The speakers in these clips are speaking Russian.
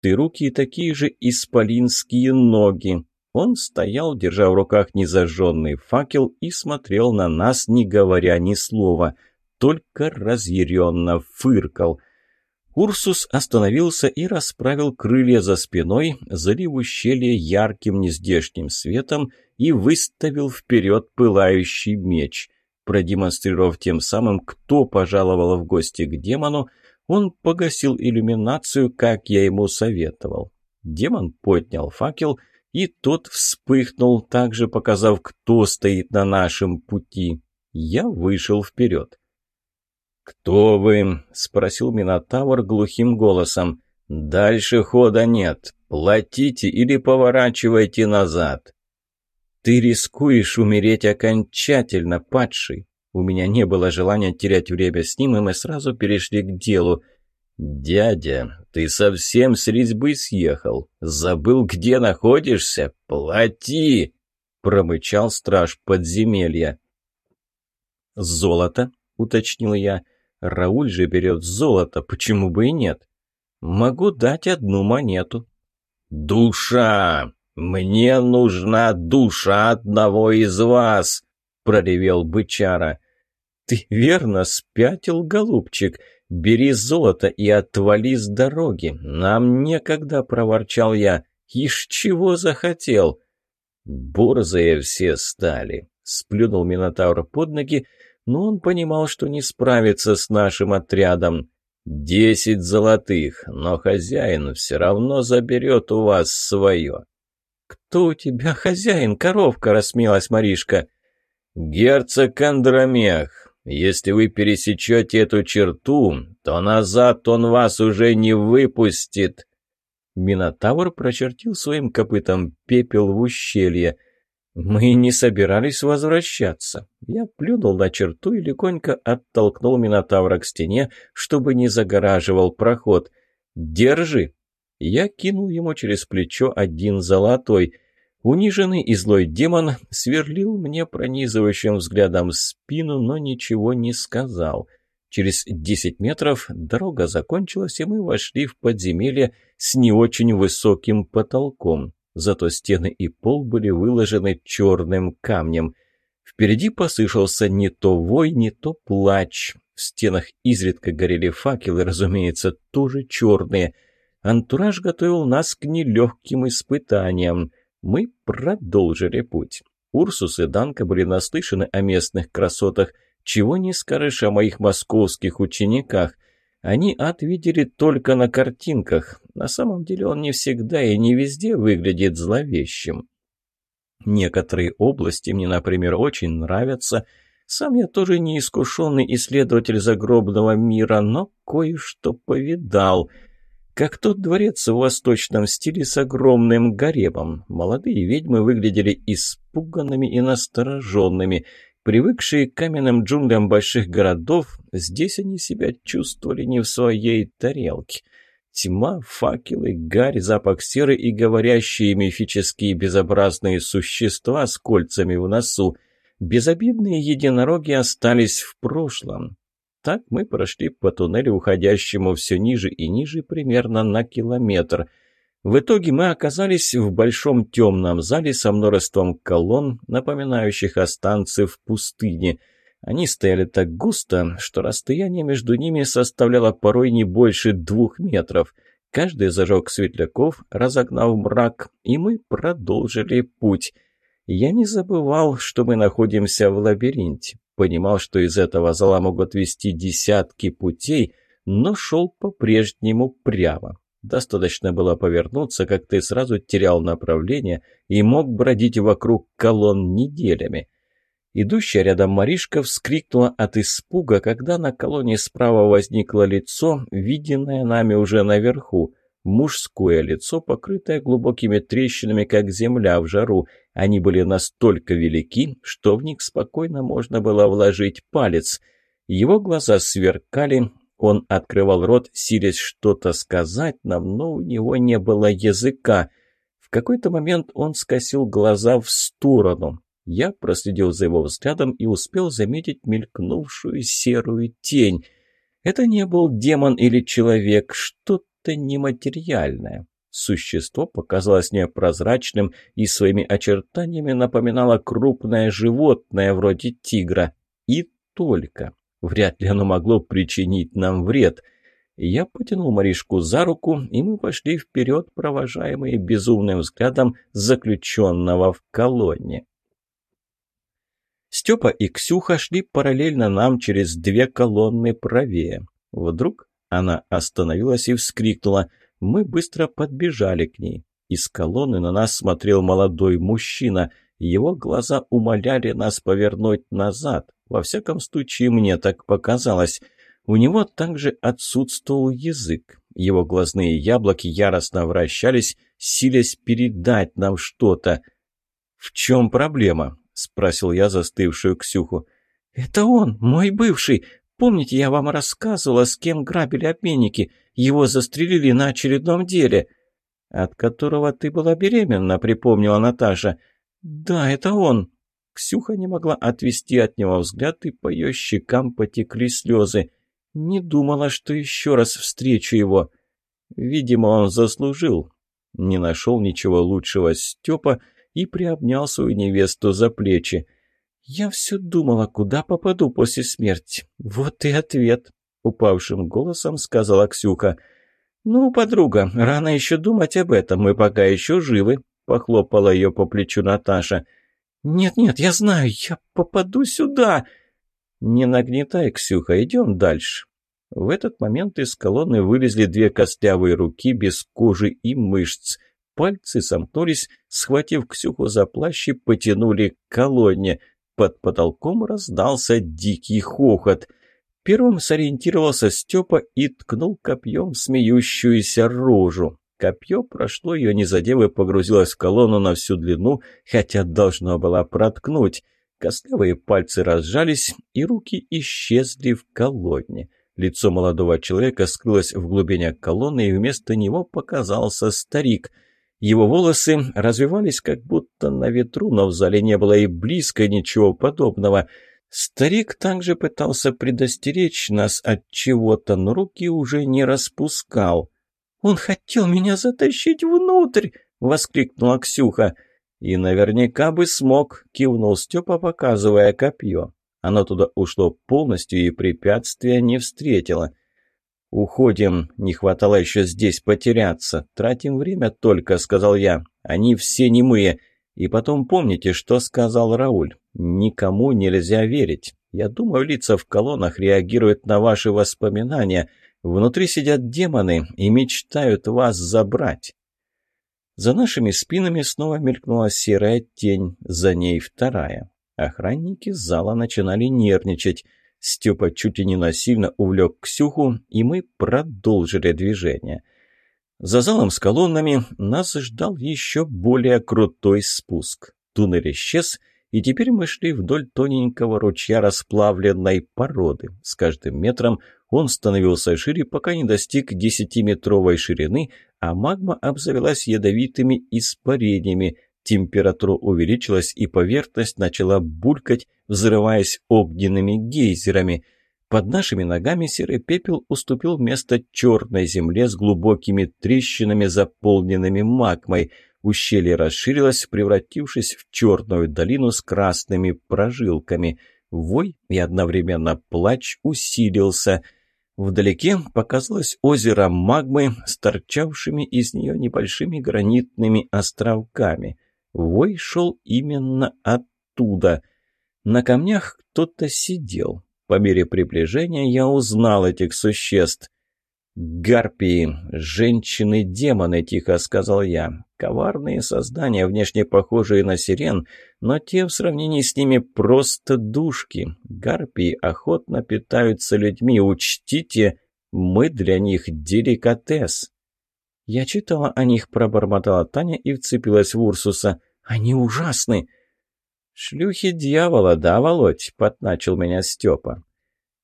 толстые руки и такие же исполинские ноги. Он стоял, держа в руках незажженный факел и смотрел на нас, не говоря ни слова, только разъяренно фыркал. Урсус остановился и расправил крылья за спиной, залив ущелье ярким нездешним светом и выставил вперед пылающий меч. Продемонстрировав тем самым, кто пожаловал в гости к демону, он погасил иллюминацию, как я ему советовал. Демон поднял факел, и тот вспыхнул, также показав, кто стоит на нашем пути. Я вышел вперед. «Кто вы?» — спросил Минотавр глухим голосом. «Дальше хода нет. Платите или поворачивайте назад». «Ты рискуешь умереть окончательно, падший». У меня не было желания терять время с ним, и мы сразу перешли к делу. «Дядя, ты совсем с резьбы съехал. Забыл, где находишься? Плати!» — промычал страж подземелья. «Золото?» — уточнил я. «Рауль же берет золото, почему бы и нет?» «Могу дать одну монету». «Душа! Мне нужна душа одного из вас!» — проревел бычара. «Ты верно спятил, голубчик. Бери золото и отвали с дороги. Нам некогда», — проворчал я. «Ишь, чего захотел?» «Борзые все стали», — сплюнул Минотавр под ноги, но он понимал, что не справится с нашим отрядом. «Десять золотых, но хозяин все равно заберет у вас свое». «Кто у тебя хозяин, коровка?» — рассмеялась Маришка. «Герцог Андромех, если вы пересечете эту черту, то назад он вас уже не выпустит». Минотавр прочертил своим копытом пепел в ущелье. «Мы не собирались возвращаться». Я плюнул на черту и легонько оттолкнул Минотавра к стене, чтобы не загораживал проход. «Держи!» Я кинул ему через плечо один золотой – Униженный и злой демон сверлил мне пронизывающим взглядом спину, но ничего не сказал. Через десять метров дорога закончилась, и мы вошли в подземелье с не очень высоким потолком. Зато стены и пол были выложены черным камнем. Впереди послышался не то вой, не то плач. В стенах изредка горели факелы, разумеется, тоже черные. Антураж готовил нас к нелегким испытаниям. Мы продолжили путь. Урсус и Данка были наслышаны о местных красотах, чего не скажешь о моих московских учениках. Они отвидели только на картинках. На самом деле он не всегда и не везде выглядит зловещим. Некоторые области мне, например, очень нравятся. Сам я тоже не искушенный исследователь загробного мира, но кое-что повидал — как тот дворец в восточном стиле с огромным гаремом. Молодые ведьмы выглядели испуганными и настороженными. Привыкшие к каменным джунглям больших городов, здесь они себя чувствовали не в своей тарелке. Тьма, факелы, гарь, запах серы и говорящие мифические безобразные существа с кольцами в носу. Безобидные единороги остались в прошлом. Так мы прошли по туннелю, уходящему все ниже и ниже, примерно на километр. В итоге мы оказались в большом темном зале со множеством колонн, напоминающих о станции в пустыне. Они стояли так густо, что расстояние между ними составляло порой не больше двух метров. Каждый зажег светляков, разогнав мрак, и мы продолжили путь. Я не забывал, что мы находимся в лабиринте. Понимал, что из этого зала могут вести десятки путей, но шел по-прежнему прямо. Достаточно было повернуться, как ты сразу терял направление и мог бродить вокруг колонн неделями. Идущая рядом Маришка вскрикнула от испуга, когда на колонне справа возникло лицо, виденное нами уже наверху. Мужское лицо, покрытое глубокими трещинами, как земля в жару. Они были настолько велики, что в них спокойно можно было вложить палец. Его глаза сверкали, он открывал рот, силясь что-то сказать нам, но у него не было языка. В какой-то момент он скосил глаза в сторону. Я проследил за его взглядом и успел заметить мелькнувшую серую тень. Это не был демон или человек, что-то нематериальное. Существо показалось мне прозрачным и своими очертаниями напоминало крупное животное вроде тигра. И только. Вряд ли оно могло причинить нам вред. Я потянул Маришку за руку, и мы пошли вперед, провожаемые безумным взглядом заключенного в колонне. Степа и Ксюха шли параллельно нам через две колонны правее. Вдруг она остановилась и вскрикнула. Мы быстро подбежали к ней. Из колонны на нас смотрел молодой мужчина. Его глаза умоляли нас повернуть назад. Во всяком случае, мне так показалось. У него также отсутствовал язык. Его глазные яблоки яростно вращались, силясь передать нам что-то. «В чем проблема?» – спросил я застывшую Ксюху. «Это он, мой бывший. Помните, я вам рассказывала, с кем грабили обменники? Его застрелили на очередном деле». «От которого ты была беременна», — припомнила Наташа. «Да, это он». Ксюха не могла отвести от него взгляд, и по ее щекам потекли слезы. Не думала, что еще раз встречу его. Видимо, он заслужил. Не нашел ничего лучшего Степа и приобнял свою невесту за плечи. «Я все думала, куда попаду после смерти. Вот и ответ», — упавшим голосом сказала Ксюха. «Ну, подруга, рано еще думать об этом, мы пока еще живы», — похлопала ее по плечу Наташа. «Нет-нет, я знаю, я попаду сюда!» «Не нагнетай, Ксюха, идем дальше». В этот момент из колонны вылезли две костлявые руки без кожи и мышц. Пальцы сомкнулись, схватив Ксюху за плащ и потянули к колонне. Под потолком раздался дикий хохот. Первым сориентировался Степа и ткнул копьем смеющуюся рожу. Копье прошло ее, не задев, и погрузилось в колонну на всю длину, хотя должно было проткнуть. Костлявые пальцы разжались, и руки исчезли в колонне. Лицо молодого человека скрылось в глубине колонны, и вместо него показался старик — его волосы развивались как будто на ветру, но в зале не было и близко ничего подобного. Старик также пытался предостеречь нас от чего-то, но руки уже не распускал. «Он хотел меня затащить внутрь!» — воскликнула Ксюха. «И наверняка бы смог», — кивнул Степа, показывая копье. Оно туда ушло полностью и препятствия не встретило. «Уходим. Не хватало еще здесь потеряться. Тратим время только», — сказал я. «Они все немые. И потом помните, что сказал Рауль. Никому нельзя верить. Я думаю, лица в колоннах реагируют на ваши воспоминания. Внутри сидят демоны и мечтают вас забрать». За нашими спинами снова мелькнула серая тень, за ней вторая. Охранники зала начинали нервничать. Степа чуть ли не насильно увлек Ксюху, и мы продолжили движение. За залом с колоннами нас ждал еще более крутой спуск. Туннель исчез, и теперь мы шли вдоль тоненького ручья расплавленной породы. С каждым метром он становился шире, пока не достиг десятиметровой ширины, а магма обзавелась ядовитыми испарениями – Температура увеличилась, и поверхность начала булькать, взрываясь огненными гейзерами. Под нашими ногами серый пепел уступил место черной земле с глубокими трещинами, заполненными магмой. Ущелье расширилось, превратившись в черную долину с красными прожилками. Вой и одновременно плач усилился. Вдалеке показалось озеро магмы с торчавшими из нее небольшими гранитными островками – Вой шел именно оттуда. На камнях кто-то сидел. По мере приближения я узнал этих существ. «Гарпии, женщины-демоны», — тихо сказал я. «Коварные создания, внешне похожие на сирен, но те в сравнении с ними просто душки. Гарпии охотно питаются людьми, учтите, мы для них деликатес». «Я читала о них», — пробормотала Таня и вцепилась в Урсуса. «Они ужасны!» «Шлюхи дьявола, да, Володь?» — подначил меня Степа.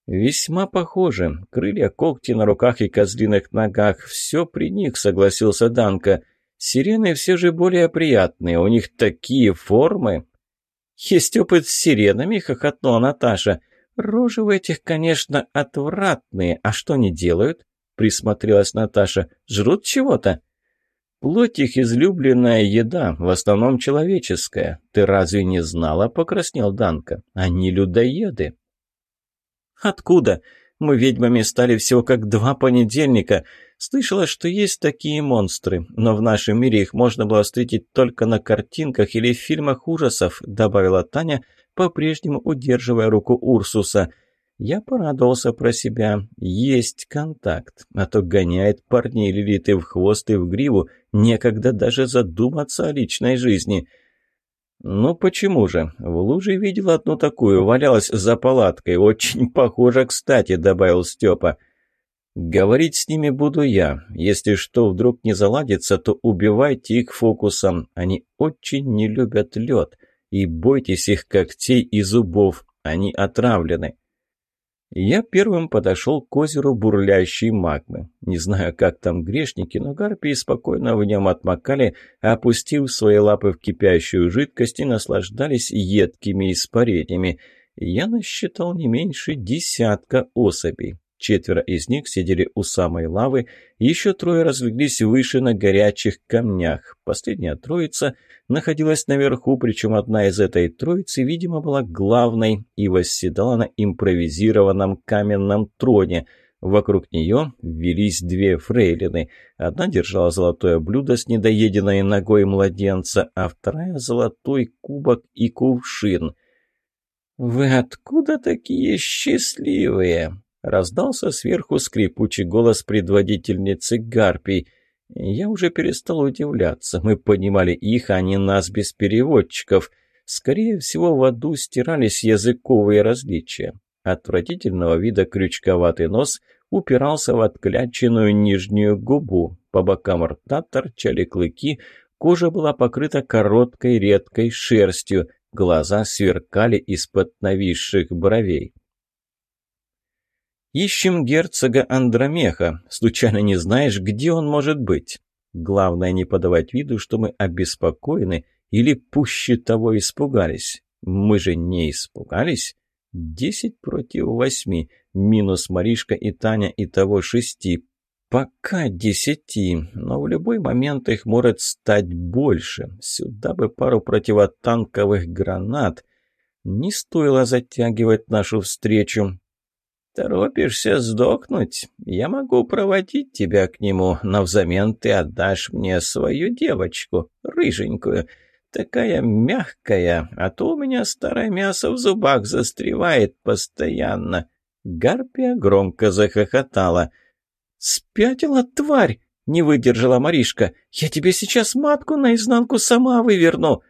«Весьма похоже. Крылья, когти на руках и козлиных ногах. Все при них», — согласился Данка. «Сирены все же более приятные. У них такие формы». «Есть опыт с сиренами», — хохотнула Наташа. «Рожи у этих, конечно, отвратные. А что они делают?» Присмотрелась Наташа. «Жрут чего-то?» Плоть их излюбленная еда, в основном человеческая. Ты разве не знала, покраснел Данка? Они людоеды. Откуда? Мы ведьмами стали всего как два понедельника. Слышала, что есть такие монстры, но в нашем мире их можно было встретить только на картинках или в фильмах ужасов, добавила Таня, по-прежнему удерживая руку Урсуса – я порадовался про себя. Есть контакт, а то гоняет парней Лилиты в хвост и в гриву, некогда даже задуматься о личной жизни. «Ну почему же? В луже видел одну такую, валялась за палаткой. Очень похоже, кстати», — добавил Степа. «Говорить с ними буду я. Если что вдруг не заладится, то убивайте их фокусом. Они очень не любят лед. И бойтесь их когтей и зубов. Они отравлены». Я первым подошел к озеру бурлящей магмы. Не знаю, как там грешники, но гарпии спокойно в нем отмокали, опустив свои лапы в кипящую жидкость и наслаждались едкими испарениями. Я насчитал не меньше десятка особей. Четверо из них сидели у самой лавы, еще трое разлеглись выше на горячих камнях. Последняя троица находилась наверху, причем одна из этой троицы, видимо, была главной и восседала на импровизированном каменном троне. Вокруг нее велись две фрейлины. Одна держала золотое блюдо с недоеденной ногой младенца, а вторая — золотой кубок и кувшин. «Вы откуда такие счастливые?» Раздался сверху скрипучий голос предводительницы Гарпий. Я уже перестал удивляться. Мы понимали их, а не нас без переводчиков. Скорее всего, в аду стирались языковые различия. Отвратительного вида крючковатый нос упирался в откляченную нижнюю губу. По бокам рта торчали клыки, кожа была покрыта короткой редкой шерстью, глаза сверкали из-под нависших бровей. Ищем герцога Андромеха. Случайно не знаешь, где он может быть? Главное не подавать виду, что мы обеспокоены или пуще того испугались. Мы же не испугались. Десять против восьми. Минус Маришка и Таня и того шести. Пока десяти, но в любой момент их может стать больше. Сюда бы пару противотанковых гранат. Не стоило затягивать нашу встречу. «Торопишься сдохнуть? Я могу проводить тебя к нему, но взамен ты отдашь мне свою девочку, рыженькую, такая мягкая, а то у меня старое мясо в зубах застревает постоянно». Гарпия громко захохотала. «Спятила, тварь!» — не выдержала Маришка. «Я тебе сейчас матку наизнанку сама выверну!»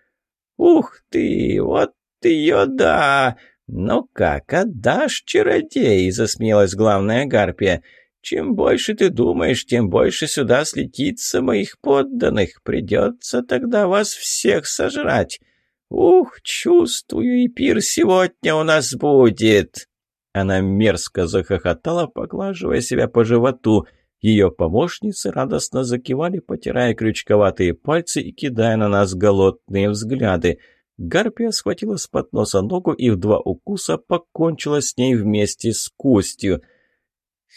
«Ух ты, вот ее да!» «Ну как, отдашь, чародей?» – засмеялась главная гарпия. «Чем больше ты думаешь, тем больше сюда слетится моих подданных. Придется тогда вас всех сожрать. Ух, чувствую, и пир сегодня у нас будет!» Она мерзко захохотала, поглаживая себя по животу. Ее помощницы радостно закивали, потирая крючковатые пальцы и кидая на нас голодные взгляды – Гарпия схватила с подноса ногу и в два укуса покончила с ней вместе с костью.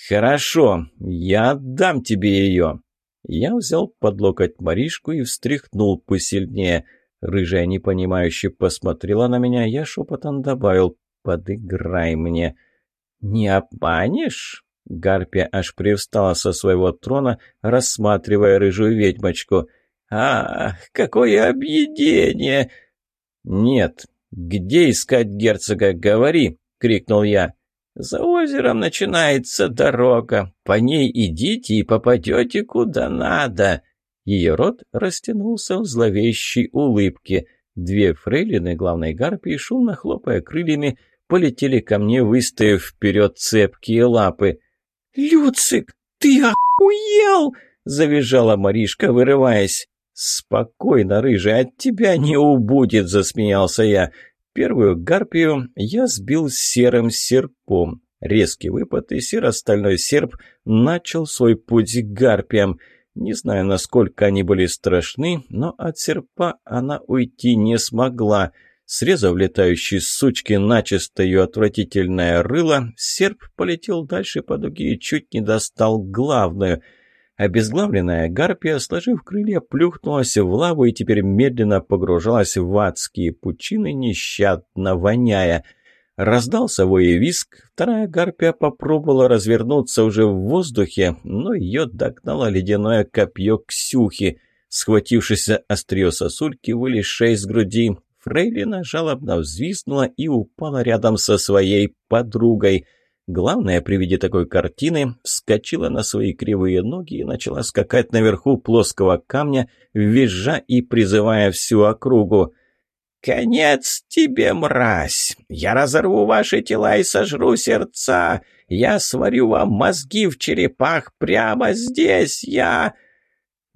«Хорошо, я отдам тебе ее!» Я взял под локоть Маришку и встряхнул посильнее. Рыжая непонимающе посмотрела на меня, я шепотом добавил «Подыграй мне». «Не обманешь?» Гарпия аж привстала со своего трона, рассматривая рыжую ведьмочку. «Ах, какое объедение!» «Нет. Где искать герцога? Говори!» — крикнул я. «За озером начинается дорога. По ней идите и попадете куда надо». Ее рот растянулся в зловещей улыбке. Две фрейлины главной гарпии, шумно хлопая крыльями, полетели ко мне, выставив вперед цепкие лапы. «Люцик, ты охуел!» — завизжала Маришка, вырываясь. «Спокойно, рыжий, от тебя не убудет», — засмеялся я. Первую гарпию я сбил серым серпом. Резкий выпад, и серо-стальной серп начал свой путь к гарпиям. Не знаю, насколько они были страшны, но от серпа она уйти не смогла. Срезав летающей сучки начисто ее отвратительное рыло, серп полетел дальше по дуге и чуть не достал главную — Обезглавленная гарпия, сложив крылья, плюхнулась в лаву и теперь медленно погружалась в адские пучины, нещадно воняя. Раздался вой виск, вторая гарпия попробовала развернуться уже в воздухе, но ее догнало ледяное копье Ксюхи. Схватившись за острие сосульки, вылезшая из груди, Фрейлина жалобно взвизгнула и упала рядом со своей подругой – Главное, при виде такой картины, вскочила на свои кривые ноги и начала скакать наверху плоского камня, визжа и призывая всю округу. «Конец тебе, мразь! Я разорву ваши тела и сожру сердца! Я сварю вам мозги в черепах прямо здесь! Я...»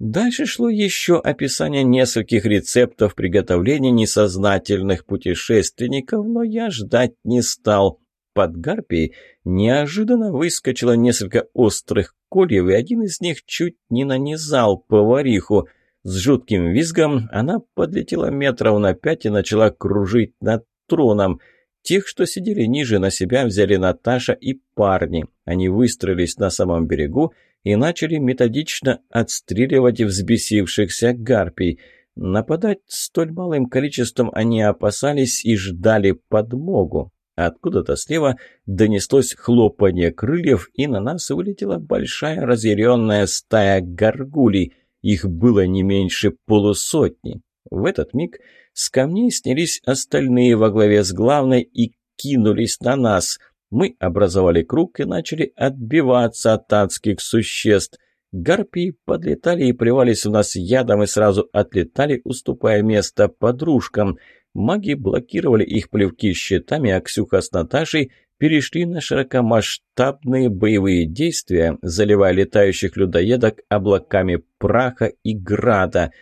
Дальше шло еще описание нескольких рецептов приготовления несознательных путешественников, но я ждать не стал. Под гарпией неожиданно выскочило несколько острых кольев, и один из них чуть не нанизал повариху. С жутким визгом она подлетела метров на пять и начала кружить над троном. Тех, что сидели ниже, на себя взяли Наташа и парни. Они выстроились на самом берегу и начали методично отстреливать взбесившихся гарпий. Нападать столь малым количеством они опасались и ждали подмогу. Откуда-то слева донеслось хлопанье крыльев, и на нас вылетела большая разъяренная стая горгулей. Их было не меньше полусотни. В этот миг с камней снялись остальные во главе с главной и кинулись на нас. Мы образовали круг и начали отбиваться от адских существ. Гарпии подлетали и плевались в нас ядом и сразу отлетали, уступая место подружкам – Маги блокировали их плевки щитами, а Ксюха с Наташей перешли на широкомасштабные боевые действия, заливая летающих людоедок облаками праха и града.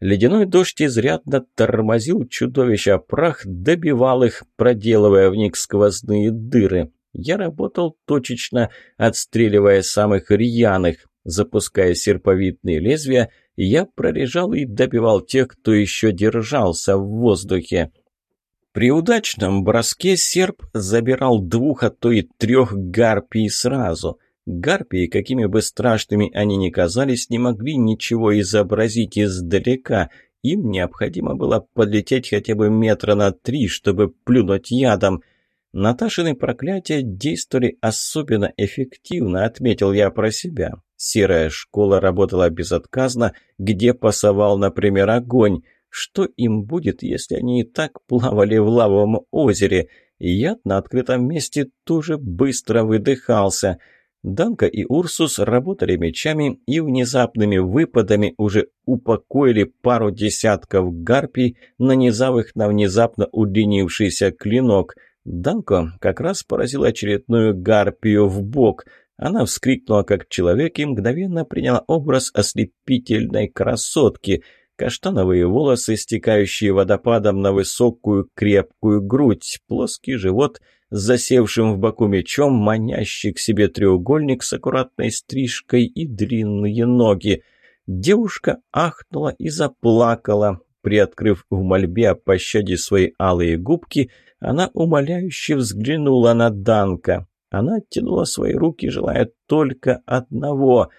Ледяной дождь изрядно тормозил чудовища, прах добивал их, проделывая в них сквозные дыры. Я работал точечно, отстреливая самых рьяных, запуская серповидные лезвия – я прорежал и добивал тех, кто еще держался в воздухе. При удачном броске серп забирал двух, а то и трех гарпий сразу. Гарпии, какими бы страшными они ни казались, не могли ничего изобразить издалека. Им необходимо было подлететь хотя бы метра на три, чтобы плюнуть ядом – Наташины проклятия действовали особенно эффективно, отметил я про себя. Серая школа работала безотказно, где пасовал, например, огонь. Что им будет, если они и так плавали в лавовом озере? Яд на открытом месте тоже быстро выдыхался. Данка и Урсус работали мечами и внезапными выпадами уже упокоили пару десятков гарпий, нанизав их на внезапно удлинившийся клинок – Данко как раз поразил очередную гарпию в бок. Она вскрикнула как человек и мгновенно приняла образ ослепительной красотки. Каштановые волосы, стекающие водопадом на высокую крепкую грудь, плоский живот засевшим в боку мечом, манящий к себе треугольник с аккуратной стрижкой и длинные ноги. Девушка ахнула и заплакала, приоткрыв в мольбе о пощаде свои алые губки – она умоляюще взглянула на Данка. Она оттянула свои руки, желая только одного.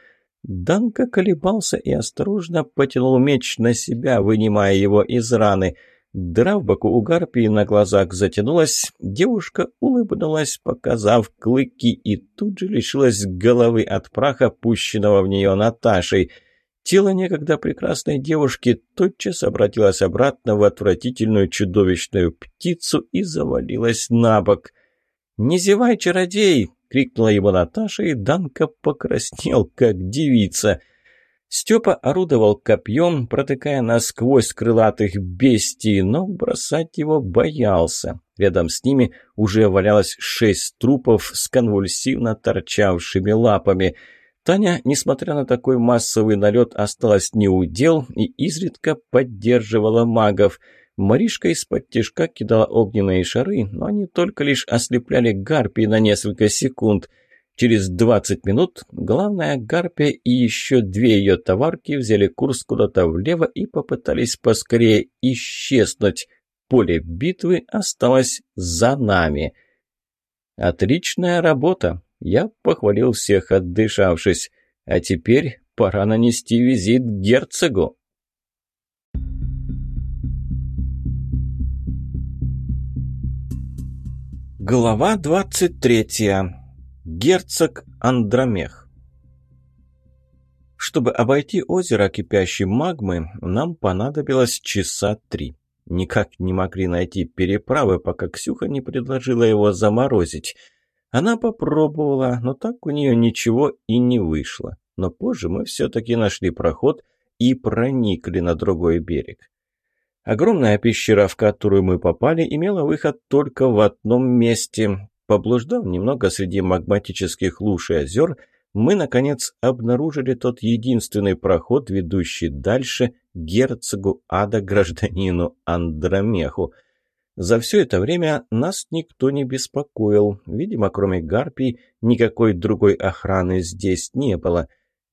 Данка колебался и осторожно потянул меч на себя, вынимая его из раны. Дыра в боку у гарпии на глазах затянулась. Девушка улыбнулась, показав клыки, и тут же лишилась головы от праха, пущенного в нее Наташей — Тело некогда прекрасной девушки тотчас обратилось обратно в отвратительную чудовищную птицу и завалилось на бок. «Не зевай, чародей!» — крикнула его Наташа, и Данка покраснел, как девица. Степа орудовал копьем, протыкая насквозь крылатых бестий, но бросать его боялся. Рядом с ними уже валялось шесть трупов с конвульсивно торчавшими лапами — Таня, несмотря на такой массовый налет, осталась неудел и изредка поддерживала магов. Маришка из-под тяжка кидала огненные шары, но они только лишь ослепляли гарпии на несколько секунд. Через 20 минут главная гарпия и еще две ее товарки взяли курс куда-то влево и попытались поскорее исчезнуть. Поле битвы осталось за нами. «Отличная работа!» Я похвалил всех, отдышавшись. А теперь пора нанести визит герцогу. Глава 23. Герцог Андромех. Чтобы обойти озеро кипящей магмы, нам понадобилось часа три. Никак не могли найти переправы, пока Ксюха не предложила его заморозить. Она попробовала, но так у нее ничего и не вышло. Но позже мы все-таки нашли проход и проникли на другой берег. Огромная пещера, в которую мы попали, имела выход только в одном месте. Поблуждав немного среди магматических луж и озер, мы, наконец, обнаружили тот единственный проход, ведущий дальше герцогу ада гражданину Андромеху. За все это время нас никто не беспокоил. Видимо, кроме гарпий, никакой другой охраны здесь не было.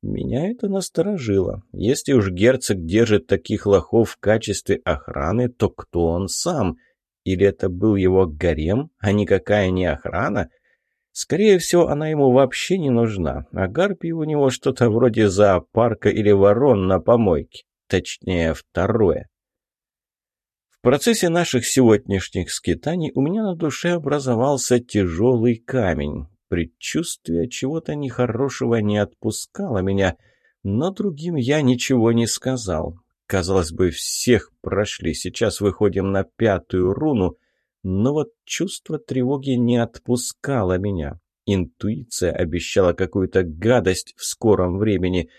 Меня это насторожило. Если уж герцог держит таких лохов в качестве охраны, то кто он сам? Или это был его гарем, а никакая не охрана? Скорее всего, она ему вообще не нужна, а гарпий у него что-то вроде зоопарка или ворон на помойке. Точнее, второе. В процессе наших сегодняшних скитаний у меня на душе образовался тяжелый камень. Предчувствие чего-то нехорошего не отпускало меня, но другим я ничего не сказал. Казалось бы, всех прошли, сейчас выходим на пятую руну, но вот чувство тревоги не отпускало меня. Интуиция обещала какую-то гадость в скором времени.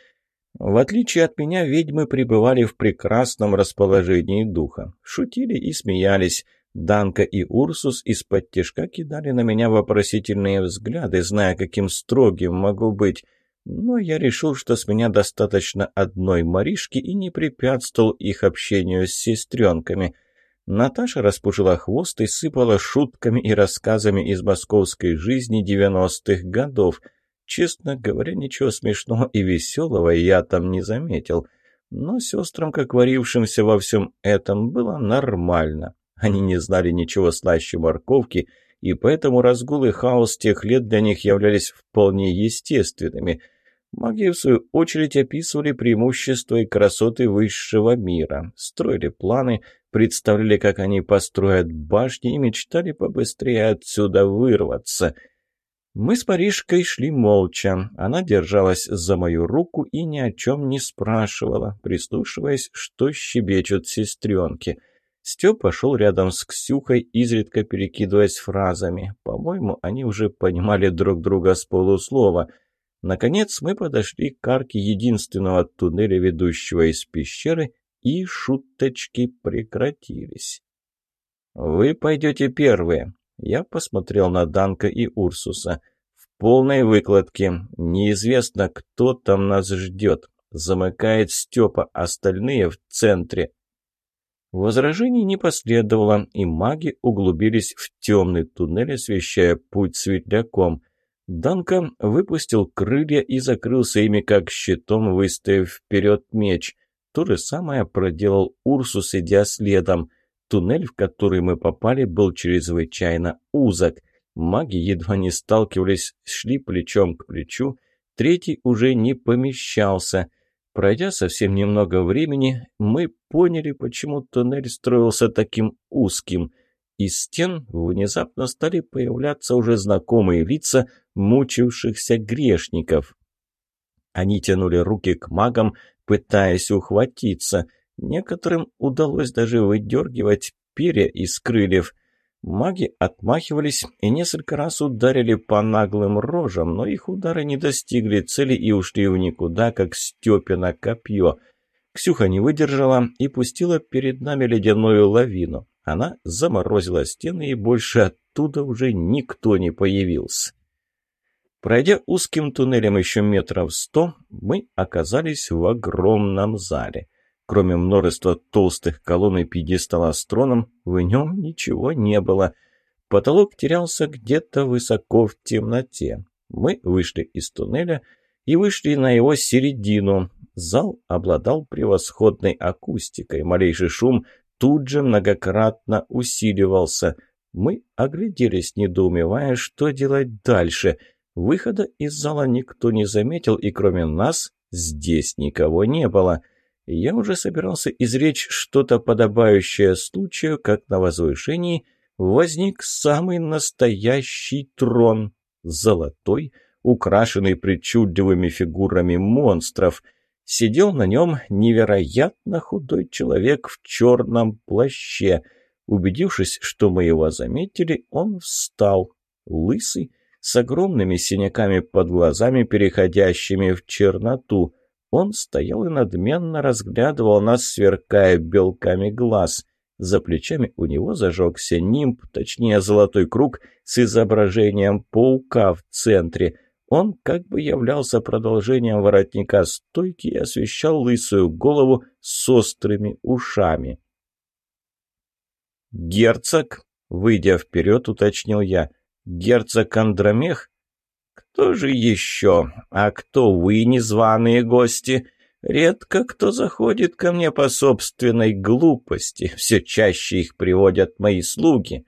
В отличие от меня, ведьмы пребывали в прекрасном расположении духа. Шутили и смеялись. Данка и Урсус из-под тишка кидали на меня вопросительные взгляды, зная, каким строгим могу быть. Но я решил, что с меня достаточно одной Маришки и не препятствовал их общению с сестренками. Наташа распушила хвост и сыпала шутками и рассказами из московской жизни девяностых годов. Честно говоря, ничего смешного и веселого я там не заметил. Но сестрам, как варившимся во всем этом, было нормально. Они не знали ничего слаще морковки, и поэтому разгул и хаос тех лет для них являлись вполне естественными. Маги, в свою очередь, описывали преимущества и красоты высшего мира, строили планы, представляли, как они построят башни и мечтали побыстрее отсюда вырваться. Мы с Парижкой шли молча. Она держалась за мою руку и ни о чем не спрашивала, прислушиваясь, что щебечут сестренки — Степа шел рядом с Ксюхой, изредка перекидываясь фразами. По-моему, они уже понимали друг друга с полуслова. Наконец мы подошли к арке единственного туннеля, ведущего из пещеры, и шуточки прекратились. «Вы пойдете первые». Я посмотрел на Данка и Урсуса. «В полной выкладке. Неизвестно, кто там нас ждет. Замыкает Степа, остальные в центре». Возражений не последовало, и маги углубились в темный туннель, освещая путь светляком. Данка выпустил крылья и закрылся ими как щитом, выставив вперед меч. То же самое проделал Урсус, идя следом. Туннель, в который мы попали, был чрезвычайно узок. Маги едва не сталкивались, шли плечом к плечу. Третий уже не помещался — Пройдя совсем немного времени, мы поняли, почему туннель строился таким узким. Из стен внезапно стали появляться уже знакомые лица мучившихся грешников. Они тянули руки к магам, пытаясь ухватиться. Некоторым удалось даже выдергивать перья из крыльев – Маги отмахивались и несколько раз ударили по наглым рожам, но их удары не достигли цели и ушли в никуда, как Степина копье. Ксюха не выдержала и пустила перед нами ледяную лавину. Она заморозила стены, и больше оттуда уже никто не появился. Пройдя узким туннелем еще метров сто, мы оказались в огромном зале. Кроме множества толстых колонн и пьедестала с троном, в нем ничего не было. Потолок терялся где-то высоко в темноте. Мы вышли из туннеля и вышли на его середину. Зал обладал превосходной акустикой. Малейший шум тут же многократно усиливался. Мы огляделись, недоумевая, что делать дальше. Выхода из зала никто не заметил, и кроме нас Здесь никого не было. Я уже собирался изречь что-то подобающее случаю, как на возвышении возник самый настоящий трон. Золотой, украшенный причудливыми фигурами монстров. Сидел на нем невероятно худой человек в черном плаще. Убедившись, что мы его заметили, он встал, лысый, с огромными синяками под глазами, переходящими в черноту. Он стоял и надменно разглядывал нас, сверкая белками глаз. За плечами у него зажегся нимб, точнее золотой круг с изображением паука в центре. Он как бы являлся продолжением воротника стойки и освещал лысую голову с острыми ушами. «Герцог?» — выйдя вперед, уточнил я — Герцог Андромех? Кто же еще? А кто вы, незваные гости? Редко кто заходит ко мне по собственной глупости. Все чаще их приводят мои слуги.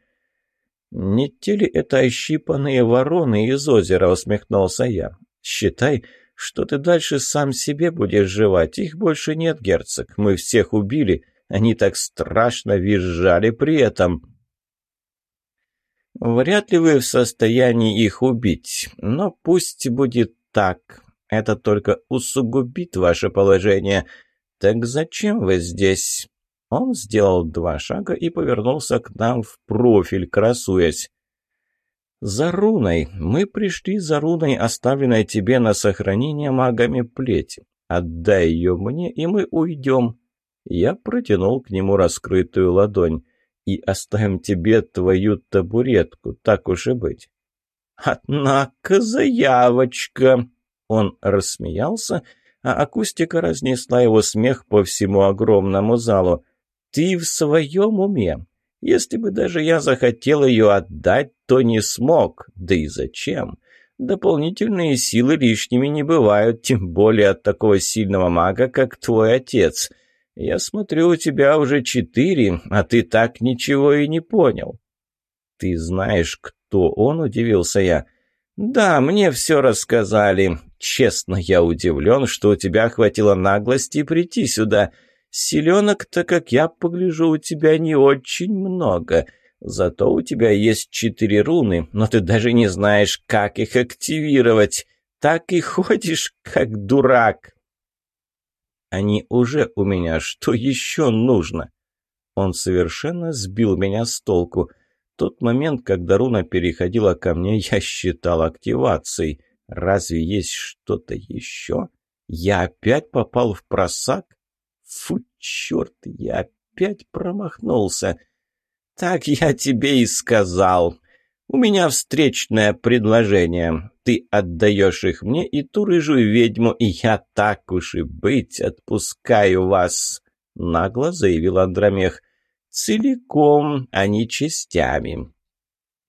«Не те ли это ощипанные вороны из озера?» — усмехнулся я. «Считай, что ты дальше сам себе будешь жевать. Их больше нет, герцог. Мы всех убили. Они так страшно визжали при этом». Вряд ли вы в состоянии их убить, но пусть будет так. Это только усугубит ваше положение. Так зачем вы здесь?» Он сделал два шага и повернулся к нам в профиль, красуясь. «За руной. Мы пришли за руной, оставленной тебе на сохранение магами плети. Отдай ее мне, и мы уйдем». Я протянул к нему раскрытую ладонь и оставим тебе твою табуретку, так уж и быть». «Однако заявочка!» Он рассмеялся, а акустика разнесла его смех по всему огромному залу. «Ты в своем уме? Если бы даже я захотел ее отдать, то не смог. Да и зачем? Дополнительные силы лишними не бывают, тем более от такого сильного мага, как твой отец». «Я смотрю, у тебя уже четыре, а ты так ничего и не понял». «Ты знаешь, кто он?» – удивился я. «Да, мне все рассказали. Честно, я удивлен, что у тебя хватило наглости прийти сюда. Селенок-то, как я погляжу, у тебя не очень много. Зато у тебя есть четыре руны, но ты даже не знаешь, как их активировать. Так и ходишь, как дурак». Они уже у меня. Что еще нужно?» Он совершенно сбил меня с толку. Тот момент, когда руна переходила ко мне, я считал активацией. Разве есть что-то еще? Я опять попал в просак? Фу, черт, я опять промахнулся. Так я тебе и сказал. «У меня встречное предложение. Ты отдаешь их мне и ту рыжую ведьму, и я так уж и быть отпускаю вас», — нагло заявил Андромех. «Целиком, а не частями».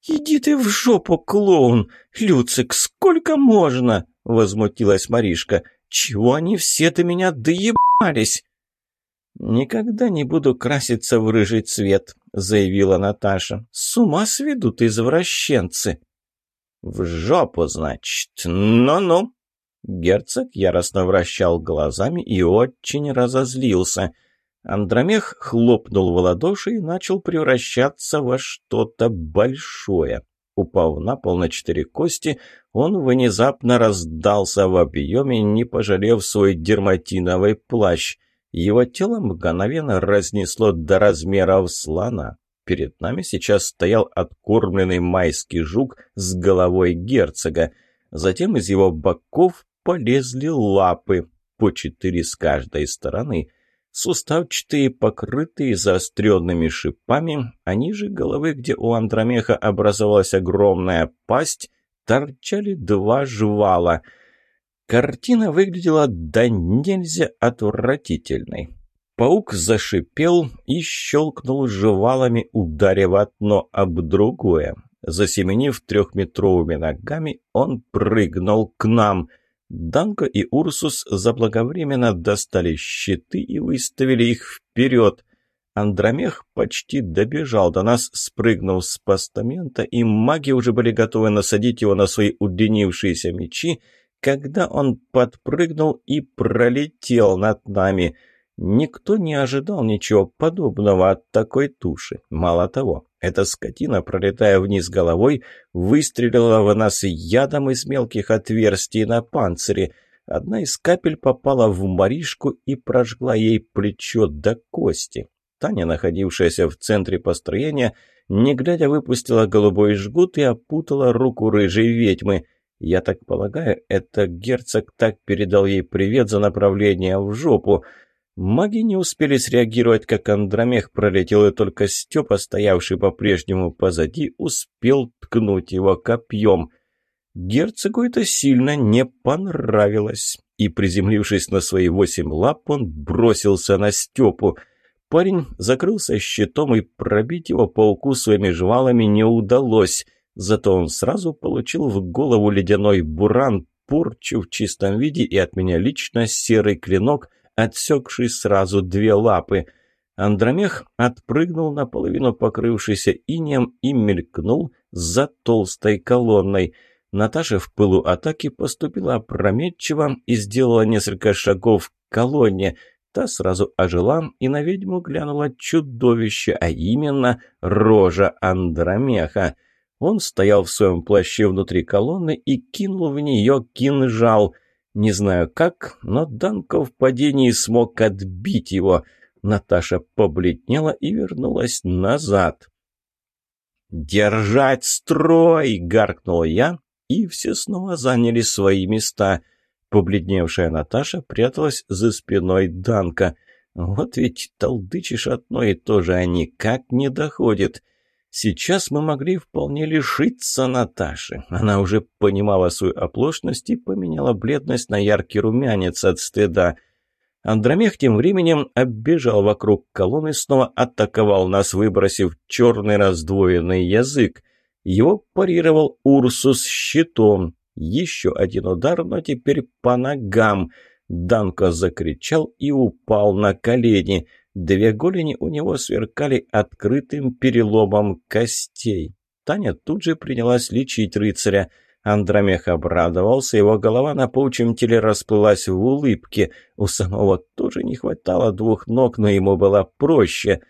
«Иди ты в жопу, клоун! Люцик, сколько можно?» — возмутилась Маришка. «Чего они все до меня доебались?» «Никогда не буду краситься в рыжий цвет», — заявила Наташа. «С ума сведут извращенцы». «В жопу, значит. Ну-ну». Герцог яростно вращал глазами и очень разозлился. Андромех хлопнул в ладоши и начал превращаться во что-то большое. Упав на пол на четыре кости, он внезапно раздался в объеме, не пожалев свой дерматиновый плащ — его тело мгновенно разнесло до размеров слона. Перед нами сейчас стоял откормленный майский жук с головой герцога. Затем из его боков полезли лапы, по четыре с каждой стороны. Суставчатые, покрытые заостренными шипами, а ниже головы, где у Андромеха образовалась огромная пасть, торчали два жвала — Картина выглядела да нельзя отвратительной. Паук зашипел и щелкнул жевалами, ударив одно об другое. Засеменив трехметровыми ногами, он прыгнул к нам. Данко и Урсус заблаговременно достали щиты и выставили их вперед. Андромех почти добежал до нас, спрыгнув с постамента, и маги уже были готовы насадить его на свои удлинившиеся мечи, когда он подпрыгнул и пролетел над нами. Никто не ожидал ничего подобного от такой туши. Мало того, эта скотина, пролетая вниз головой, выстрелила в нас ядом из мелких отверстий на панцире. Одна из капель попала в Маришку и прожгла ей плечо до кости. Таня, находившаяся в центре построения, не глядя выпустила голубой жгут и опутала руку рыжей ведьмы. Я так полагаю, это герцог так передал ей привет за направление в жопу. Маги не успели среагировать, как Андромех пролетел, и только Степа, стоявший по-прежнему позади, успел ткнуть его копьем. Герцогу это сильно не понравилось, и, приземлившись на свои восемь лап, он бросился на Степу. Парень закрылся щитом, и пробить его пауку своими жвалами не удалось, зато он сразу получил в голову ледяной буран, порчу в чистом виде и от меня лично серый клинок – отсекший сразу две лапы. Андромех отпрыгнул наполовину покрывшийся инеем и мелькнул за толстой колонной. Наташа в пылу атаки поступила опрометчиво и сделала несколько шагов к колонне. Та сразу ожила и на ведьму глянула чудовище, а именно рожа Андромеха. Он стоял в своем плаще внутри колонны и кинул в нее кинжал — не знаю как, но Данко в падении смог отбить его. Наташа побледнела и вернулась назад. «Держать строй!» — гаркнул я, и все снова заняли свои места. Побледневшая Наташа пряталась за спиной Данка. Вот ведь толдычишь одно и то же, а никак не доходит. Сейчас мы могли вполне лишиться Наташи. Она уже понимала свою оплошность и поменяла бледность на яркий румянец от стыда. Андромех тем временем оббежал вокруг колонны, снова атаковал нас, выбросив черный раздвоенный язык. Его парировал Урсус щитом. Еще один удар, но теперь по ногам. Данко закричал и упал на колени. Две голени у него сверкали открытым переломом костей. Таня тут же принялась лечить рыцаря. Андромех обрадовался, его голова на паучьем теле расплылась в улыбке. У самого тоже не хватало двух ног, но ему было проще.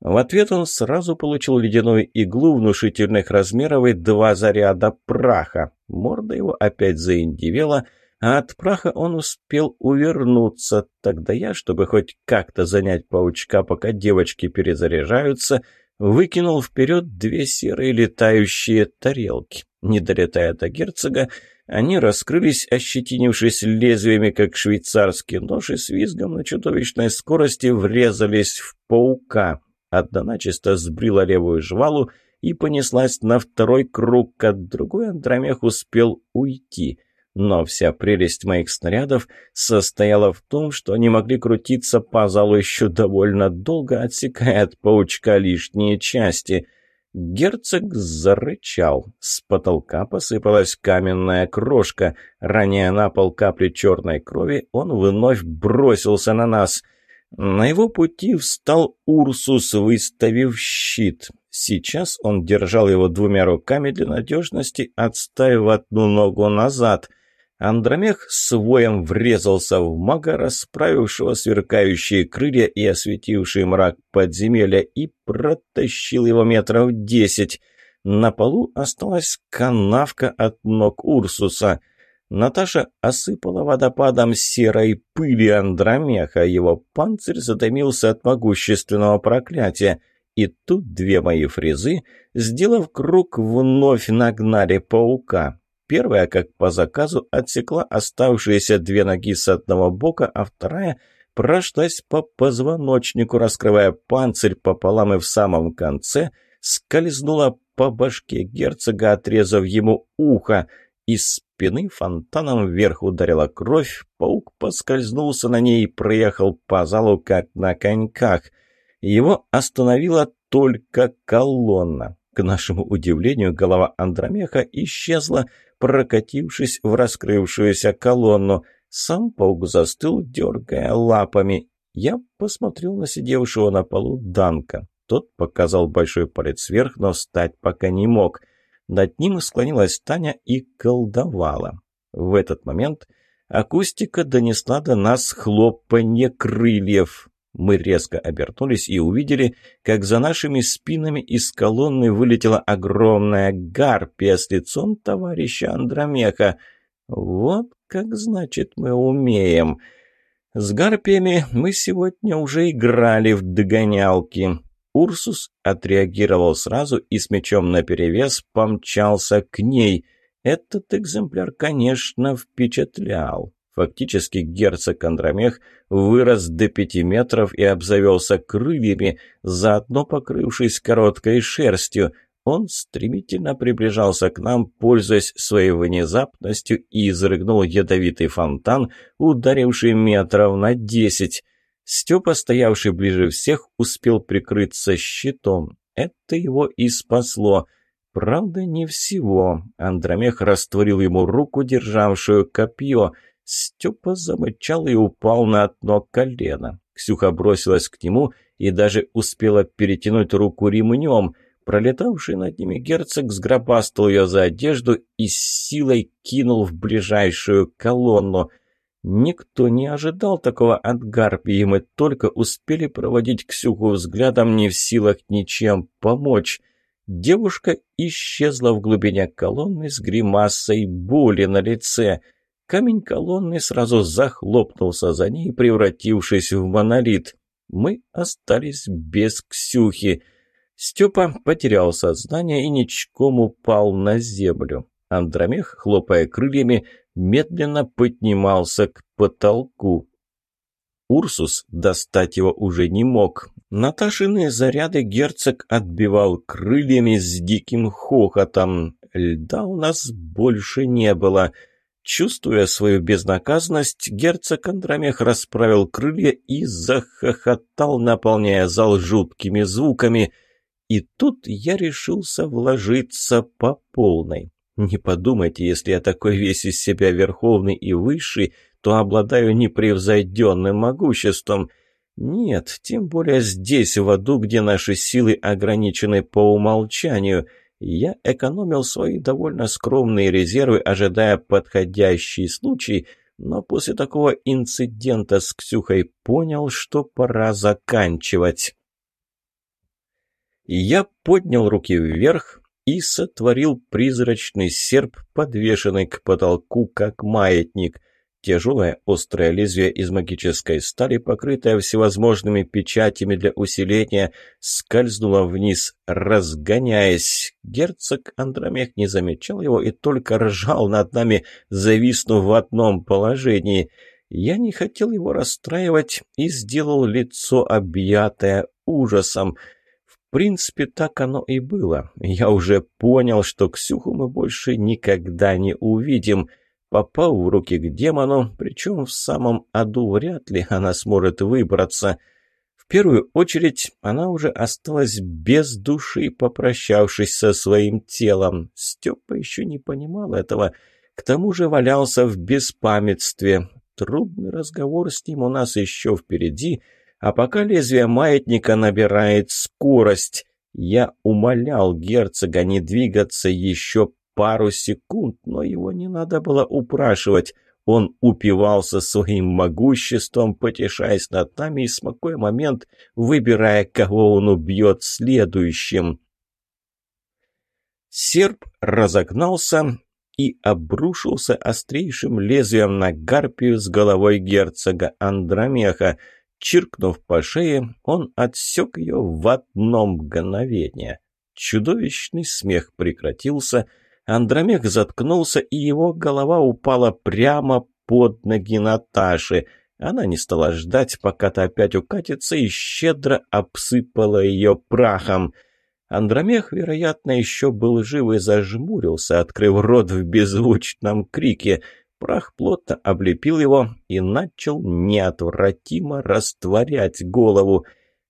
В ответ он сразу получил ледяную иглу внушительных размеров и два заряда праха. Морда его опять заиндивела — а от праха он успел увернуться. Тогда я, чтобы хоть как-то занять паучка, пока девочки перезаряжаются, выкинул вперед две серые летающие тарелки. Не долетая до герцога, они раскрылись, ощетинившись лезвиями, как швейцарский нож, и с визгом на чудовищной скорости врезались в паука. Одна начисто сбрила левую жвалу и понеслась на второй круг, а другой Андромех успел уйти — но вся прелесть моих снарядов состояла в том, что они могли крутиться по залу еще довольно долго, отсекая от паучка лишние части. Герцог зарычал. С потолка посыпалась каменная крошка. Роняя на пол капли черной крови, он вновь бросился на нас. На его пути встал Урсус, выставив щит. Сейчас он держал его двумя руками для надежности, отставив одну ногу назад — Андромех с воем врезался в мага, расправившего сверкающие крылья и осветивший мрак подземелья, и протащил его метров десять. На полу осталась канавка от ног Урсуса. Наташа осыпала водопадом серой пыли Андромеха, его панцирь задымился от могущественного проклятия. И тут две мои фрезы, сделав круг, вновь нагнали паука. Первая, как по заказу, отсекла оставшиеся две ноги с одного бока, а вторая прошлась по позвоночнику, раскрывая панцирь пополам и в самом конце скользнула по башке герцога, отрезав ему ухо. Из спины фонтаном вверх ударила кровь, паук поскользнулся на ней и проехал по залу, как на коньках. Его остановила только колонна. К нашему удивлению, голова Андромеха исчезла, прокатившись в раскрывшуюся колонну. Сам паук застыл, дергая лапами. Я посмотрел на сидевшего на полу Данка. Тот показал большой палец вверх, но встать пока не мог. Над ним склонилась Таня и колдовала. В этот момент акустика донесла до нас хлопанье крыльев. Мы резко обернулись и увидели, как за нашими спинами из колонны вылетела огромная гарпия с лицом товарища Андромеха. Вот как значит мы умеем. С гарпиями мы сегодня уже играли в догонялки. Урсус отреагировал сразу и с мечом наперевес помчался к ней. Этот экземпляр, конечно, впечатлял. Фактически герцог Андромех вырос до пяти метров и обзавелся крыльями, заодно покрывшись короткой шерстью. Он стремительно приближался к нам, пользуясь своей внезапностью, и изрыгнул ядовитый фонтан, ударивший метров на десять. Степа, стоявший ближе всех, успел прикрыться щитом. Это его и спасло. Правда, не всего. Андромех растворил ему руку, державшую копье — Степа замычал и упал на одно колено. Ксюха бросилась к нему и даже успела перетянуть руку ремнем. Пролетавший над ними герцог сгробастал ее за одежду и с силой кинул в ближайшую колонну. Никто не ожидал такого от Гарпии, мы только успели проводить Ксюху взглядом, не в силах ничем помочь. Девушка исчезла в глубине колонны с гримасой боли на лице — Камень колонны сразу захлопнулся за ней, превратившись в монолит. Мы остались без Ксюхи. Степа потерял сознание и ничком упал на землю. Андромех, хлопая крыльями, медленно поднимался к потолку. Урсус достать его уже не мог. Наташины заряды герцог отбивал крыльями с диким хохотом. Льда у нас больше не было — Чувствуя свою безнаказанность, герцог Андромех расправил крылья и захохотал, наполняя зал жуткими звуками. И тут я решился вложиться по полной. Не подумайте, если я такой весь из себя верховный и высший, то обладаю непревзойденным могуществом. Нет, тем более здесь, в аду, где наши силы ограничены по умолчанию — я экономил свои довольно скромные резервы, ожидая подходящий случай, но после такого инцидента с Ксюхой понял, что пора заканчивать. Я поднял руки вверх и сотворил призрачный серп, подвешенный к потолку, как маятник — Тяжелое острое лезвие из магической стали, покрытое всевозможными печатями для усиления, скользнуло вниз, разгоняясь. Герцог Андромех не замечал его и только ржал над нами, зависнув в одном положении. Я не хотел его расстраивать и сделал лицо, объятое ужасом. В принципе, так оно и было. Я уже понял, что Ксюху мы больше никогда не увидим — попав в руки к демону, причем в самом аду вряд ли она сможет выбраться. В первую очередь она уже осталась без души, попрощавшись со своим телом. Степа еще не понимал этого, к тому же валялся в беспамятстве. Трудный разговор с ним у нас еще впереди, а пока лезвие маятника набирает скорость. Я умолял герцога не двигаться еще пару секунд, но его не надо было упрашивать. Он упивался своим могуществом, потешаясь над нами и смакуя момент, выбирая, кого он убьет следующим. Серп разогнался и обрушился острейшим лезвием на гарпию с головой герцога Андромеха. Чиркнув по шее, он отсек ее в одно мгновение. Чудовищный смех прекратился — Андромех заткнулся, и его голова упала прямо под ноги Наташи. Она не стала ждать, пока та опять укатится, и щедро обсыпала ее прахом. Андромех, вероятно, еще был жив и зажмурился, открыв рот в беззвучном крике. Прах плотно облепил его и начал неотвратимо растворять голову.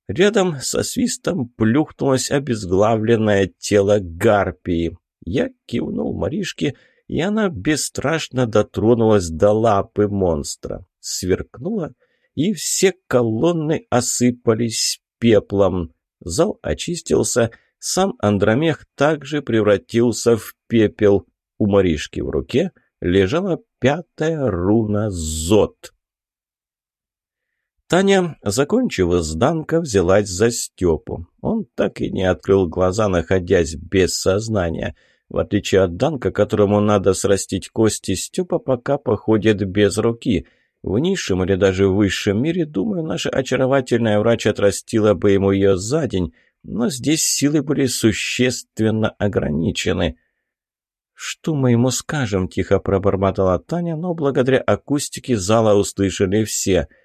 Рядом со свистом плюхнулось обезглавленное тело гарпии. Я кивнул Маришке, и она бесстрашно дотронулась до лапы монстра. Сверкнула, и все колонны осыпались пеплом. Зал очистился, сам Андромех также превратился в пепел. У Маришки в руке лежала Пятая руна Зод. Таня, закончив с Данка, взялась за Степу. Он так и не открыл глаза, находясь без сознания. В отличие от Данка, которому надо срастить кости, Степа пока походит без руки. В низшем или даже высшем мире, думаю, наша очаровательная врач отрастила бы ему ее за день, но здесь силы были существенно ограничены. «Что мы ему скажем?» – тихо пробормотала Таня, но благодаря акустике зала услышали все –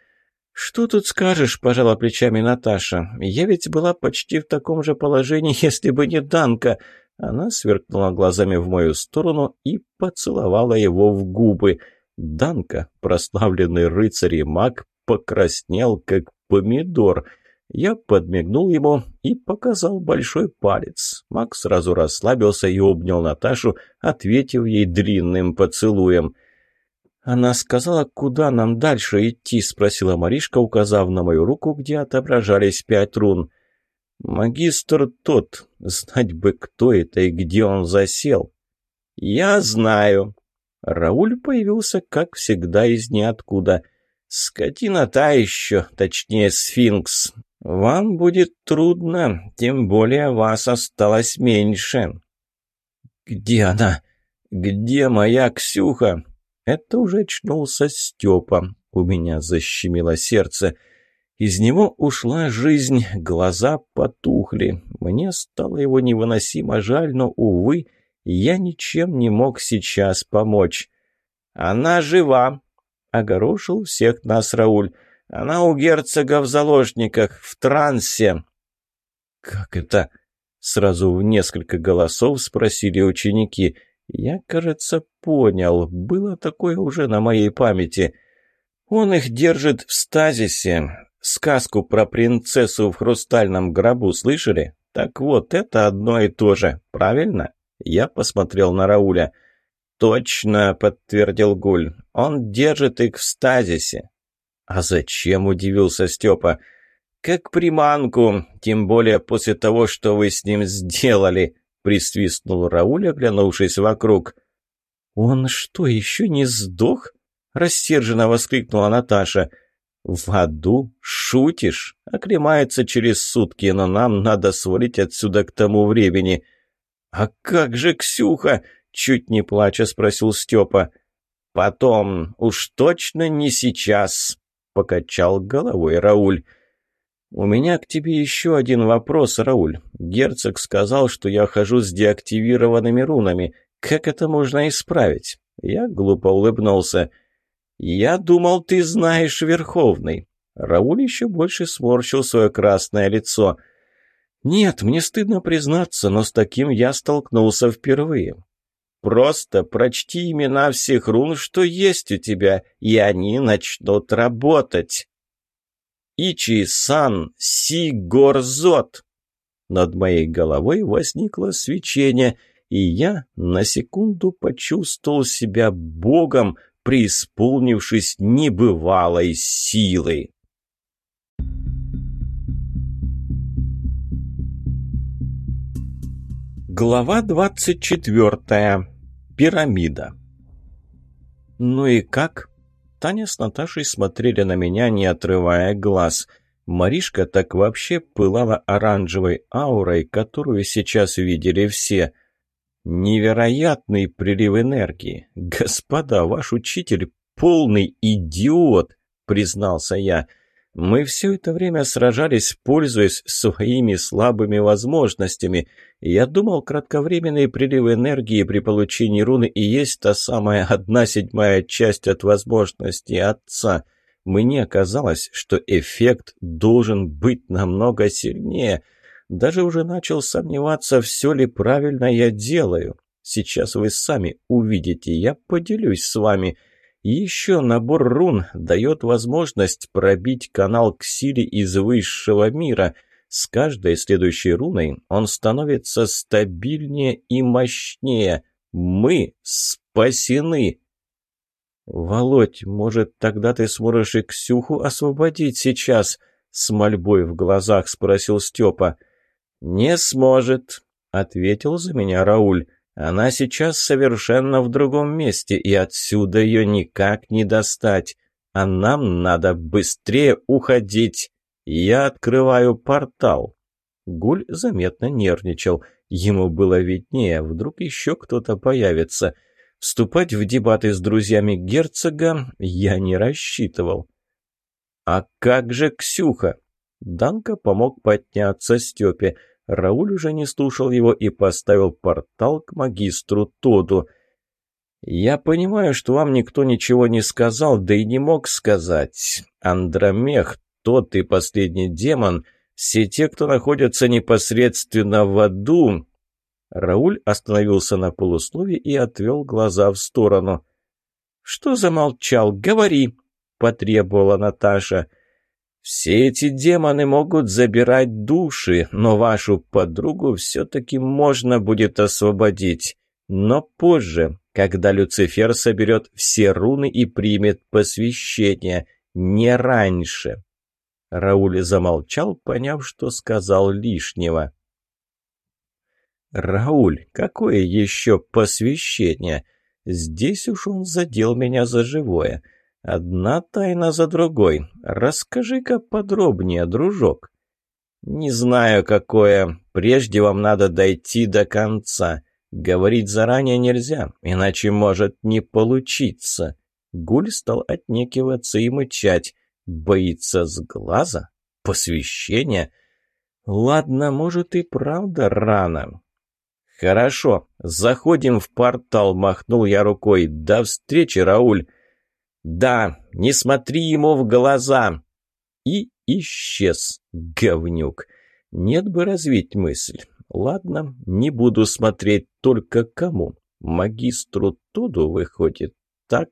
«Что тут скажешь?» – пожала плечами Наташа. «Я ведь была почти в таком же положении, если бы не Данка». Она сверкнула глазами в мою сторону и поцеловала его в губы. Данка, прославленный рыцарь и маг, покраснел, как помидор. Я подмигнул ему и показал большой палец. Маг сразу расслабился и обнял Наташу, ответив ей длинным поцелуем – «Она сказала, куда нам дальше идти?» – спросила Маришка, указав на мою руку, где отображались пять рун. «Магистр тот. Знать бы, кто это и где он засел». «Я знаю». Рауль появился, как всегда, из ниоткуда. «Скотина та еще, точнее, сфинкс. Вам будет трудно, тем более вас осталось меньше». «Где она? Где моя Ксюха?» Это уже очнулся Степа. У меня защемило сердце. Из него ушла жизнь, глаза потухли. Мне стало его невыносимо жаль, но, увы, я ничем не мог сейчас помочь. «Она жива!» — огорошил всех нас Рауль. «Она у герцога в заложниках, в трансе!» «Как это?» — сразу в несколько голосов спросили ученики — я, кажется, понял. Было такое уже на моей памяти. Он их держит в стазисе. Сказку про принцессу в хрустальном гробу слышали? Так вот, это одно и то же, правильно? Я посмотрел на Рауля. «Точно», — подтвердил Гуль. «Он держит их в стазисе». «А зачем?» — удивился Степа. «Как приманку, тем более после того, что вы с ним сделали», — присвистнул Рауль, оглянувшись вокруг. «Он что, еще не сдох?» — рассерженно воскликнула Наташа. «В аду? Шутишь? Оклемается через сутки, но нам надо свалить отсюда к тому времени». «А как же Ксюха?» — чуть не плача спросил Степа. «Потом, уж точно не сейчас», — покачал головой Рауль. «У меня к тебе еще один вопрос, Рауль. Герцог сказал, что я хожу с деактивированными рунами. Как это можно исправить?» Я глупо улыбнулся. «Я думал, ты знаешь Верховный». Рауль еще больше сморщил свое красное лицо. «Нет, мне стыдно признаться, но с таким я столкнулся впервые. Просто прочти имена всех рун, что есть у тебя, и они начнут работать». Ичи-сан Сигорзот. Над моей головой возникло свечение, и я на секунду почувствовал себя богом, преисполнившись небывалой силой. Глава двадцать четвертая. Пирамида. «Ну и как?» Таня с Наташей смотрели на меня, не отрывая глаз. Маришка так вообще пылала оранжевой аурой, которую сейчас видели все. Невероятный прилив энергии. «Господа, ваш учитель полный идиот!» — признался я. Мы все это время сражались, пользуясь своими слабыми возможностями. Я думал, кратковременный прилив энергии при получении руны и есть та самая одна седьмая часть от возможностей Отца. Мне казалось, что эффект должен быть намного сильнее. Даже уже начал сомневаться, все ли правильно я делаю. Сейчас вы сами увидите, я поделюсь с вами – еще набор рун дает возможность пробить канал к силе из высшего мира. С каждой следующей руной он становится стабильнее и мощнее. Мы спасены. «Володь, может, тогда ты сможешь и Ксюху освободить сейчас?» С мольбой в глазах спросил Степа. «Не сможет», — ответил за меня Рауль. Она сейчас совершенно в другом месте, и отсюда ее никак не достать. А нам надо быстрее уходить. Я открываю портал». Гуль заметно нервничал. Ему было виднее, вдруг еще кто-то появится. Вступать в дебаты с друзьями герцога я не рассчитывал. «А как же Ксюха?» Данка помог подняться Степе. Рауль уже не слушал его и поставил портал к магистру Тоду. «Я понимаю, что вам никто ничего не сказал, да и не мог сказать. Андромех, тот и последний демон, все те, кто находятся непосредственно в аду...» Рауль остановился на полуслове и отвел глаза в сторону. «Что замолчал? Говори!» — потребовала Наташа. Все эти демоны могут забирать души, но вашу подругу все-таки можно будет освободить. Но позже, когда Люцифер соберет все руны и примет посвящение, не раньше. Рауль замолчал, поняв, что сказал лишнего. «Рауль, какое еще посвящение? Здесь уж он задел меня за живое». Одна тайна за другой. Расскажи-ка подробнее, дружок. Не знаю, какое. Прежде вам надо дойти до конца. Говорить заранее нельзя, иначе может не получиться. Гуль стал отнекиваться и мычать. Боится с глаза? Посвящение? Ладно, может и правда рано. Хорошо, заходим в портал, махнул я рукой. До встречи, Рауль. «Да, не смотри ему в глаза!» И исчез, говнюк. Нет бы развить мысль. Ладно, не буду смотреть только кому. Магистру Туду выходит, так?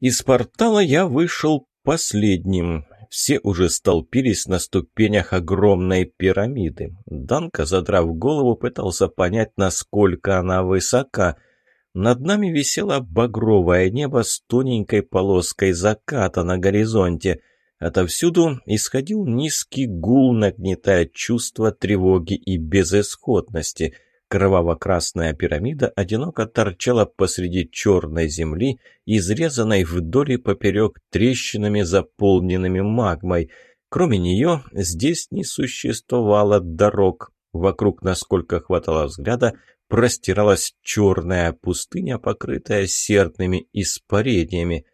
Из портала я вышел последним. Все уже столпились на ступенях огромной пирамиды. Данка, задрав голову, пытался понять, насколько она высока — над нами висело багровое небо с тоненькой полоской заката на горизонте. Отовсюду исходил низкий гул, нагнетая чувство тревоги и безысходности. Кроваво-красная пирамида одиноко торчала посреди черной земли, изрезанной вдоль и поперек трещинами, заполненными магмой. Кроме нее здесь не существовало дорог. Вокруг, насколько хватало взгляда, простиралась черная пустыня, покрытая сердными испарениями.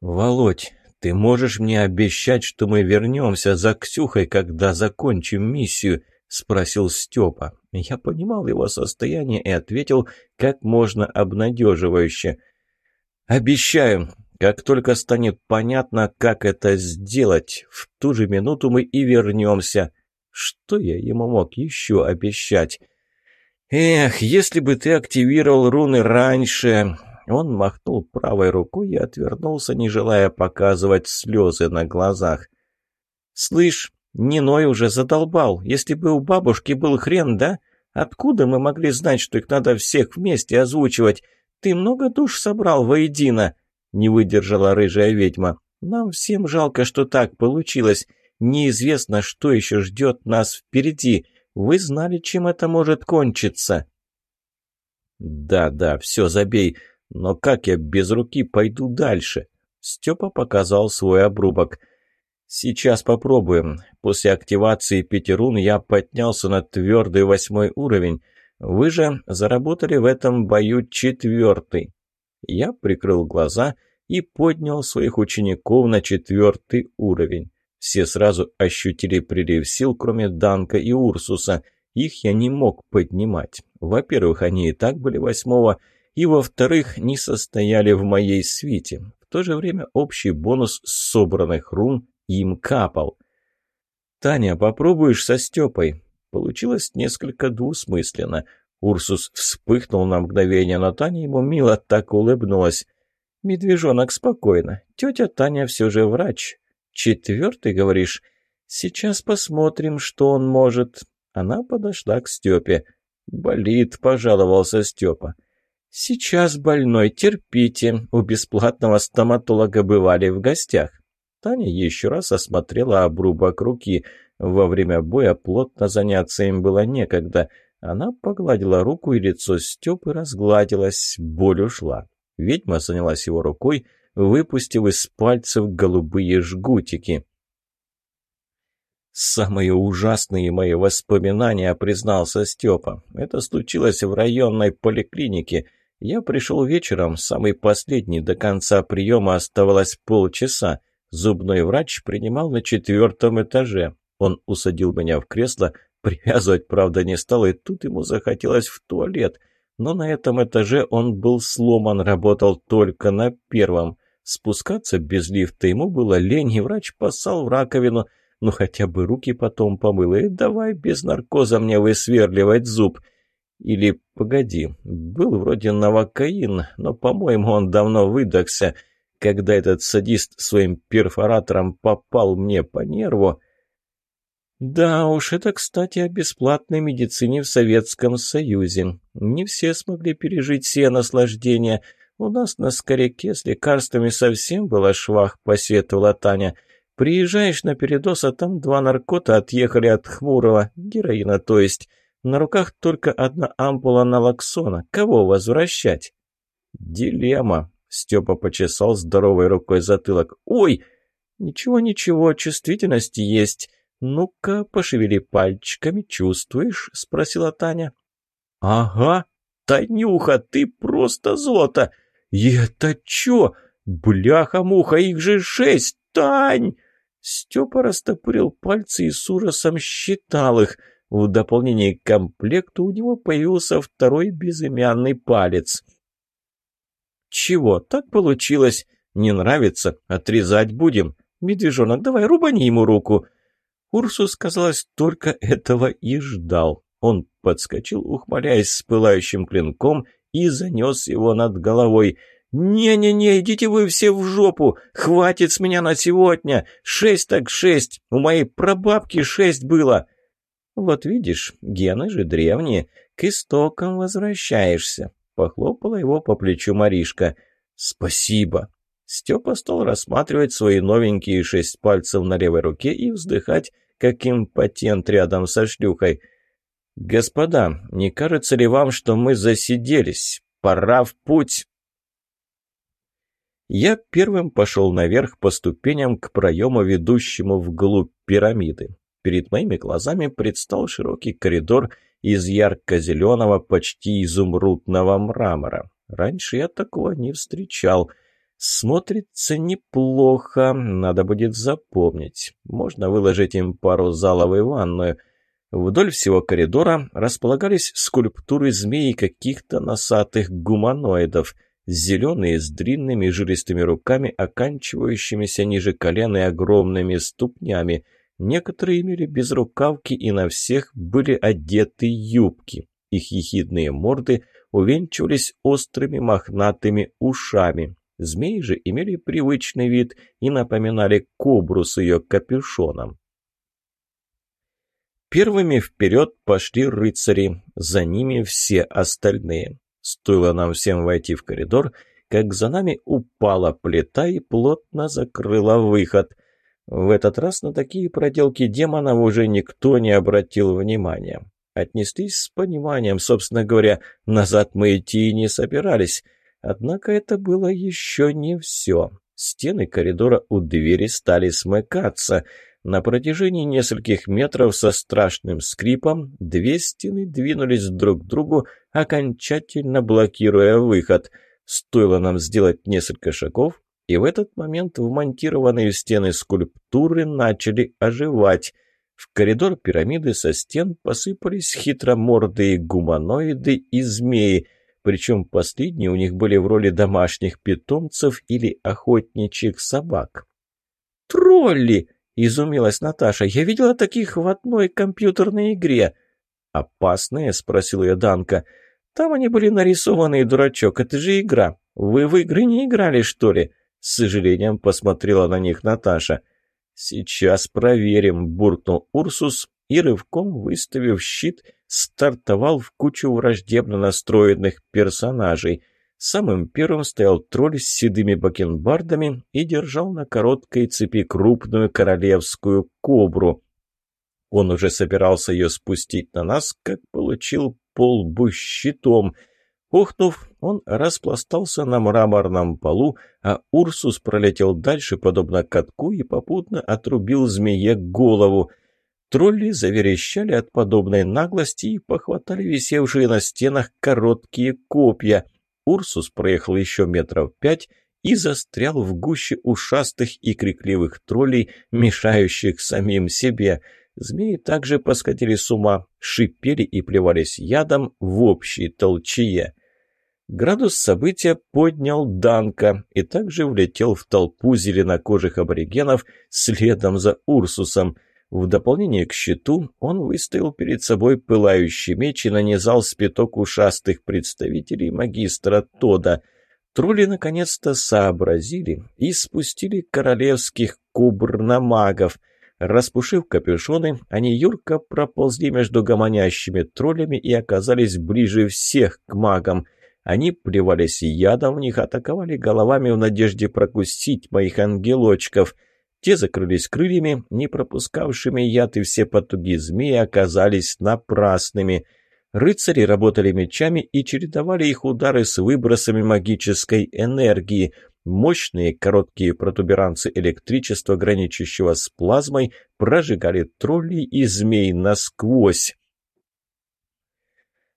«Володь, ты можешь мне обещать, что мы вернемся за Ксюхой, когда закончим миссию?» — спросил Степа. Я понимал его состояние и ответил как можно обнадеживающе. «Обещаю, как только станет понятно, как это сделать, в ту же минуту мы и вернемся». Что я ему мог еще обещать? «Эх, если бы ты активировал руны раньше...» Он махнул правой рукой и отвернулся, не желая показывать слезы на глазах. «Слышь, Ниной уже задолбал. Если бы у бабушки был хрен, да? Откуда мы могли знать, что их надо всех вместе озвучивать? Ты много душ собрал воедино?» Не выдержала рыжая ведьма. «Нам всем жалко, что так получилось. Неизвестно, что еще ждет нас впереди. Вы знали, чем это может кончиться?» «Да-да, все, забей. Но как я без руки пойду дальше?» Степа показал свой обрубок. «Сейчас попробуем. После активации пяти рун я поднялся на твердый восьмой уровень. Вы же заработали в этом бою четвертый». Я прикрыл глаза и поднял своих учеников на четвертый уровень. Все сразу ощутили прилив сил, кроме Данка и Урсуса. Их я не мог поднимать. Во-первых, они и так были восьмого, и во-вторых, не состояли в моей свите. В то же время общий бонус собранных рун им капал. «Таня, попробуешь со Степой?» Получилось несколько двусмысленно. Урсус вспыхнул на мгновение, но Таня ему мило так улыбнулась. «Медвежонок, спокойно. Тетя Таня все же врач. «Четвертый, говоришь? Сейчас посмотрим, что он может». Она подошла к Степе. «Болит», — пожаловался Степа. «Сейчас больной, терпите. У бесплатного стоматолога бывали в гостях». Таня еще раз осмотрела обрубок руки. Во время боя плотно заняться им было некогда. Она погладила руку, и лицо Степы разгладилось, боль ушла. Ведьма занялась его рукой, выпустив из пальцев голубые жгутики. «Самые ужасные мои воспоминания», — признался Степа. «Это случилось в районной поликлинике. Я пришел вечером, самый последний, до конца приема оставалось полчаса. Зубной врач принимал на четвертом этаже. Он усадил меня в кресло, привязывать, правда, не стал, и тут ему захотелось в туалет. Но на этом этаже он был сломан, работал только на первом. Спускаться без лифта ему было лень, и врач поссал в раковину — ну хотя бы руки потом помыл, и давай без наркоза мне высверливать зуб. Или, погоди, был вроде новокаин, но, по-моему, он давно выдохся. Когда этот садист своим перфоратором попал мне по нерву... Да уж, это, кстати, о бесплатной медицине в Советском Союзе. Не все смогли пережить все наслаждения. У нас на Скоряке с лекарствами совсем была швах, посетовала Таня. — Приезжаешь на передоз, а там два наркота отъехали от хмурого, героина то есть. На руках только одна ампула налоксона. Кого возвращать? Дилемма. Степа почесал здоровой рукой затылок. Ой! Ничего-ничего, чувствительность есть. Ну-ка, пошевели пальчиками, чувствуешь? Спросила Таня. Ага. Танюха, ты просто золото! И это чё? Бляха-муха, их же шесть! Тань!» Степа растопырил пальцы и с ужасом считал их. В дополнение к комплекту у него появился второй безымянный палец. «Чего? Так получилось. Не нравится? Отрезать будем. Медвежонок, давай рубани ему руку». Урсус, казалось, только этого и ждал. Он подскочил, ухмыляясь с пылающим клинком, и занес его над головой – «Не-не-не, идите вы все в жопу! Хватит с меня на сегодня! Шесть так шесть! У моей прабабки шесть было!» «Вот видишь, гены же древние, к истокам возвращаешься», — похлопала его по плечу Маришка. «Спасибо». Степа стал рассматривать свои новенькие шесть пальцев на левой руке и вздыхать, как импотент рядом со шлюхой. «Господа, не кажется ли вам, что мы засиделись? Пора в путь!» Я первым пошел наверх по ступеням к проему, ведущему вглубь пирамиды. Перед моими глазами предстал широкий коридор из ярко-зеленого, почти изумрудного мрамора. Раньше я такого не встречал. Смотрится неплохо, надо будет запомнить. Можно выложить им пару залов и ванную. Вдоль всего коридора располагались скульптуры змей и каких-то носатых гуманоидов — зеленые с длинными жилистыми руками, оканчивающимися ниже колен и огромными ступнями. Некоторые имели безрукавки и на всех были одеты юбки. Их ехидные морды увенчивались острыми мохнатыми ушами. Змеи же имели привычный вид и напоминали кобру с ее капюшоном. Первыми вперед пошли рыцари, за ними все остальные. Стоило нам всем войти в коридор, как за нами упала плита и плотно закрыла выход. В этот раз на такие проделки демонов уже никто не обратил внимания. Отнеслись с пониманием, собственно говоря, назад мы идти и не собирались. Однако это было еще не все. Стены коридора у двери стали смыкаться — на протяжении нескольких метров со страшным скрипом две стены двинулись друг к другу, окончательно блокируя выход. Стоило нам сделать несколько шагов, и в этот момент вмонтированные в стены скульптуры начали оживать. В коридор пирамиды со стен посыпались хитромордые гуманоиды и змеи, причем последние у них были в роли домашних питомцев или охотничьих собак. «Тролли!» – изумилась Наташа. «Я видела таких в одной компьютерной игре». «Опасные?» – спросил я Данка. «Там они были нарисованы, дурачок. Это же игра. Вы в игры не играли, что ли?» С сожалением посмотрела на них Наташа. «Сейчас проверим», – буркнул Урсус и, рывком выставив щит, стартовал в кучу враждебно настроенных персонажей – Самым первым стоял тролль с седыми бакенбардами и держал на короткой цепи крупную королевскую кобру. Он уже собирался ее спустить на нас, как получил полбу щитом. Ухнув, он распластался на мраморном полу, а Урсус пролетел дальше, подобно катку, и попутно отрубил змее голову. Тролли заверещали от подобной наглости и похватали висевшие на стенах короткие копья. Урсус проехал еще метров пять и застрял в гуще ушастых и крикливых троллей, мешающих самим себе. Змеи также посходили с ума, шипели и плевались ядом в общей толчье. Градус события поднял Данка и также влетел в толпу зеленокожих аборигенов следом за Урсусом. В дополнение к щиту он выставил перед собой пылающий меч и нанизал спиток ушастых представителей магистра Тода. Тролли наконец-то сообразили и спустили королевских кубрномагов. Распушив капюшоны, они юрко проползли между гомонящими троллями и оказались ближе всех к магам. Они плевались ядом в них, атаковали головами в надежде прокусить моих ангелочков. Те закрылись крыльями, не пропускавшими яд, и все потуги змеи оказались напрасными — Рыцари работали мечами и чередовали их удары с выбросами магической энергии. Мощные короткие протуберанцы электричества, граничащего с плазмой, прожигали троллей и змей насквозь.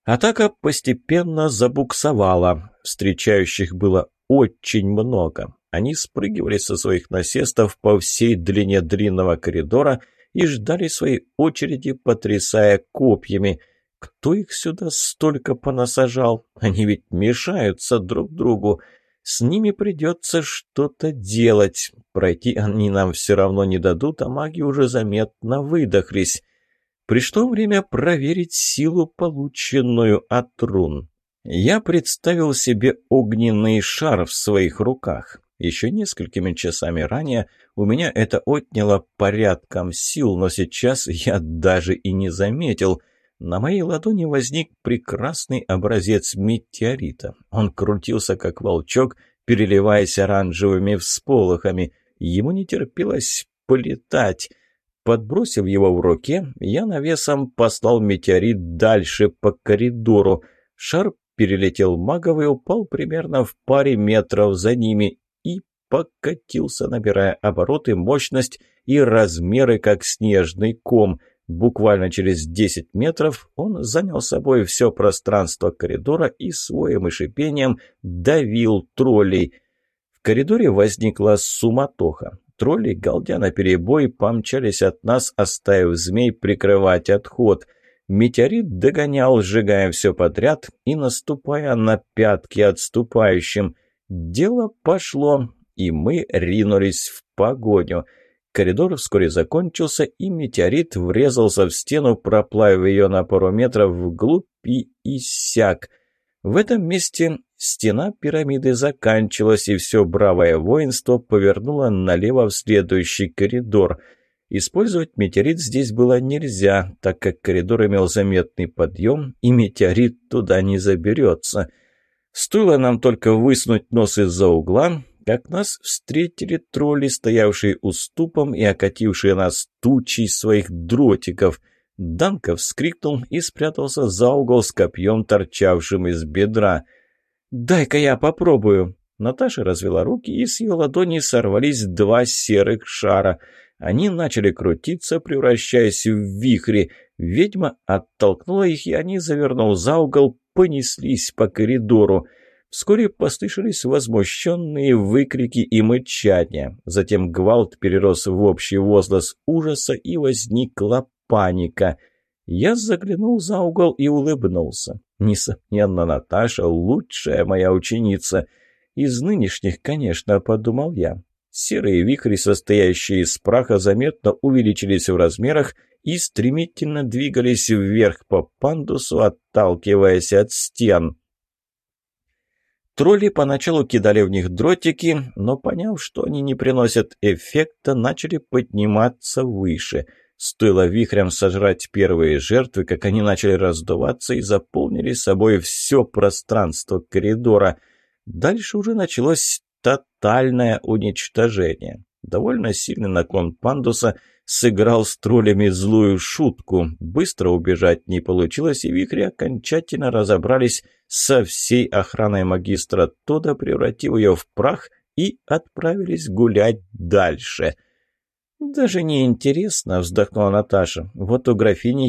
Атака постепенно забуксовала. Встречающих было очень много. Они спрыгивали со своих насестов по всей длине длинного коридора и ждали своей очереди, потрясая копьями – кто их сюда столько понасажал? Они ведь мешаются друг другу. С ними придется что-то делать. Пройти они нам все равно не дадут, а маги уже заметно выдохлись. Пришло время проверить силу, полученную от рун. Я представил себе огненный шар в своих руках. Еще несколькими часами ранее у меня это отняло порядком сил, но сейчас я даже и не заметил – на моей ладони возник прекрасный образец метеорита. Он крутился, как волчок, переливаясь оранжевыми всполохами. Ему не терпелось полетать. Подбросив его в руке, я навесом послал метеорит дальше по коридору. Шар перелетел магов и упал примерно в паре метров за ними и покатился, набирая обороты, мощность и размеры, как снежный ком — Буквально через 10 метров он занял собой все пространство коридора и своим и шипением давил троллей. В коридоре возникла суматоха. Тролли, галдя на перебой, помчались от нас, оставив змей прикрывать отход. Метеорит догонял, сжигая все подряд и наступая на пятки отступающим. Дело пошло, и мы ринулись в погоню — Коридор вскоре закончился, и метеорит врезался в стену, проплавив ее на пару метров вглубь и иссяк. В этом месте стена пирамиды заканчивалась, и все бравое воинство повернуло налево в следующий коридор. Использовать метеорит здесь было нельзя, так как коридор имел заметный подъем, и метеорит туда не заберется. Стоило нам только высунуть нос из-за угла, как нас встретили тролли, стоявшие уступом и окатившие нас тучей своих дротиков. Данка вскрикнул и спрятался за угол с копьем, торчавшим из бедра. «Дай-ка я попробую!» Наташа развела руки, и с ее ладони сорвались два серых шара. Они начали крутиться, превращаясь в вихри. Ведьма оттолкнула их, и они, завернув за угол, понеслись по коридору. Вскоре послышались возмущенные выкрики и мычания. Затем гвалт перерос в общий возглас ужаса и возникла паника. Я заглянул за угол и улыбнулся. Несомненно, Наташа — лучшая моя ученица. Из нынешних, конечно, подумал я. Серые вихри, состоящие из праха, заметно увеличились в размерах и стремительно двигались вверх по пандусу, отталкиваясь от стен. Тролли поначалу кидали в них дротики, но поняв, что они не приносят эффекта, начали подниматься выше. Стоило вихрям сожрать первые жертвы, как они начали раздуваться и заполнили собой все пространство коридора. Дальше уже началось тотальное уничтожение. Довольно сильный наклон пандуса сыграл с троллями злую шутку. Быстро убежать не получилось, и вихри окончательно разобрались со всей охраной магистра Тода, превратив ее в прах, и отправились гулять дальше. «Даже не интересно», — вздохнула Наташа. «Вот у графини